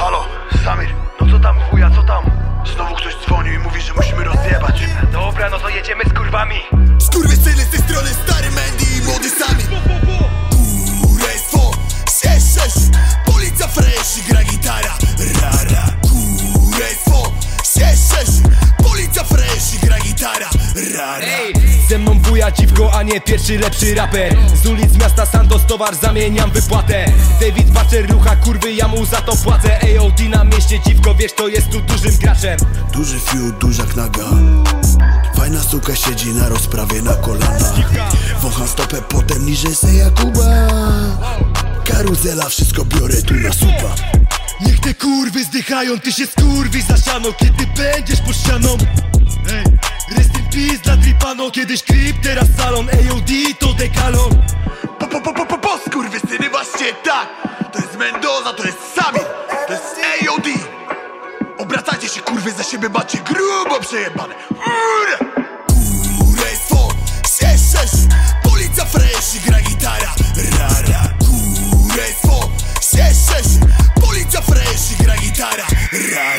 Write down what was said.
Halo, Samir, no co tam chuja, co tam? Znowu ktoś dzwonił i mówi, że musimy rozjebać Dobra, no to jedziemy z kurwami Skurwysyny gitara Rara. Ej, ze mną wuja dziwko, a nie pierwszy lepszy raper. Z ulic miasta Santos towar zamieniam wypłatę. David Butcher rucha kurwy, ja mu za to płacę. AOD na mieście dziwko, wiesz to jest tu dużym graczem. Duży fiut, duża knaga Fajna suka siedzi na rozprawie na kolanach Wącham stopę, potem niżej se Jakuba. Karuzela, wszystko biorę tu na supa. Niech te kurwy zdychają, ty się skurwi za ścianą. Kiedy będziesz pod ścianą Pis dla dripano, kiedyś klip, teraz salon. AOD to dekalon. Po po po po po po skurwysyny właśnie tak. To jest Mendoza, to jest Samir, to jest AOD Obracacie się kurwy za siebie, macie grubo przejebane. Ure! Kurefo, sześć, policja fresh gra gitara. Rara, kurefo, sześć, policja fresh gra gitara. Rara